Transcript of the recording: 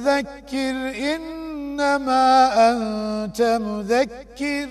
فذكر إنما أنت مذكر.